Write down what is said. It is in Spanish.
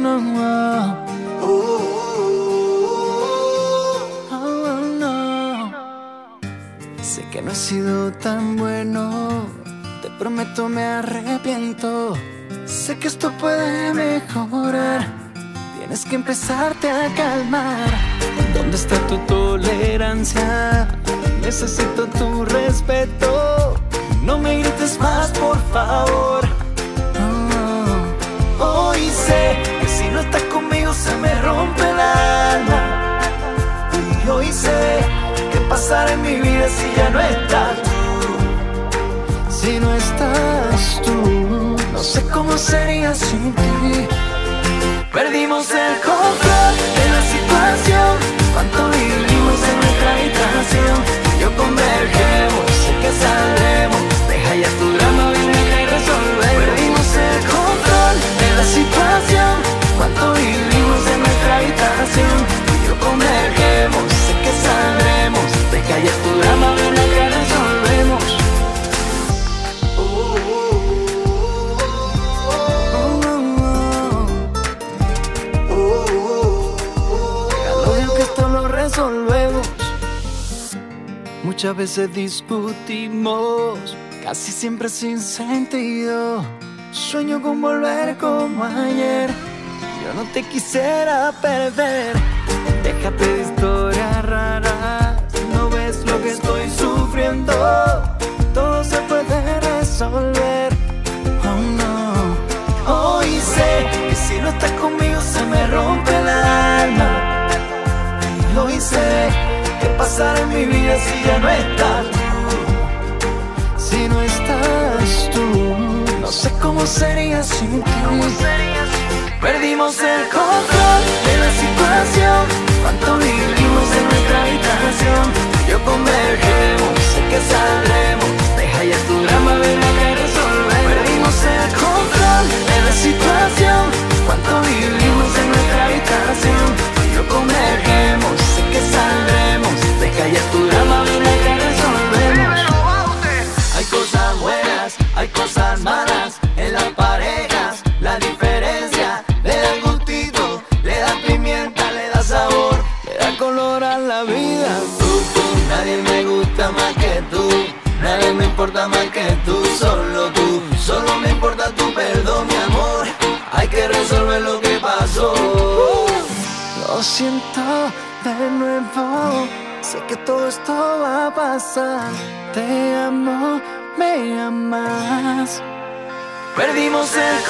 no. Oh, no. Sé que no he sido tan bueno, te prometo me arrepiento. Sé que esto puede mejorar, tienes que empezarte a calmar. ¿Dónde está tu tolerancia? Necesito tu respeto. No me grites más, por favor. Mi vida si ya no estás. Si no estás tú, no sé cómo sería sin ti. Perdimos el control Muchas veces discutimos, casi siempre sin sentido. Sueño con volver como ayer. Yo no te quisiera perder. Déjate si ya no estás tú. Si no estás tú, no sé cómo sería sin ti. Perdimos el control de la situación. Cuánto vivimos en nuestra habitación. Yo convergemos, sé que saldremos. Deja ya tu drama, ven acá y resolve. Perdimos el control de la situación. Vida. Nadie me gusta más que tú, nadie me importa más que tú, solo tú. Solo me importa tu perdón, mi amor. Hay que resolver lo que pasó. Lo siento de nuevo. Sé que todo esto va a pasar. Te amo, me amas. Perdimos el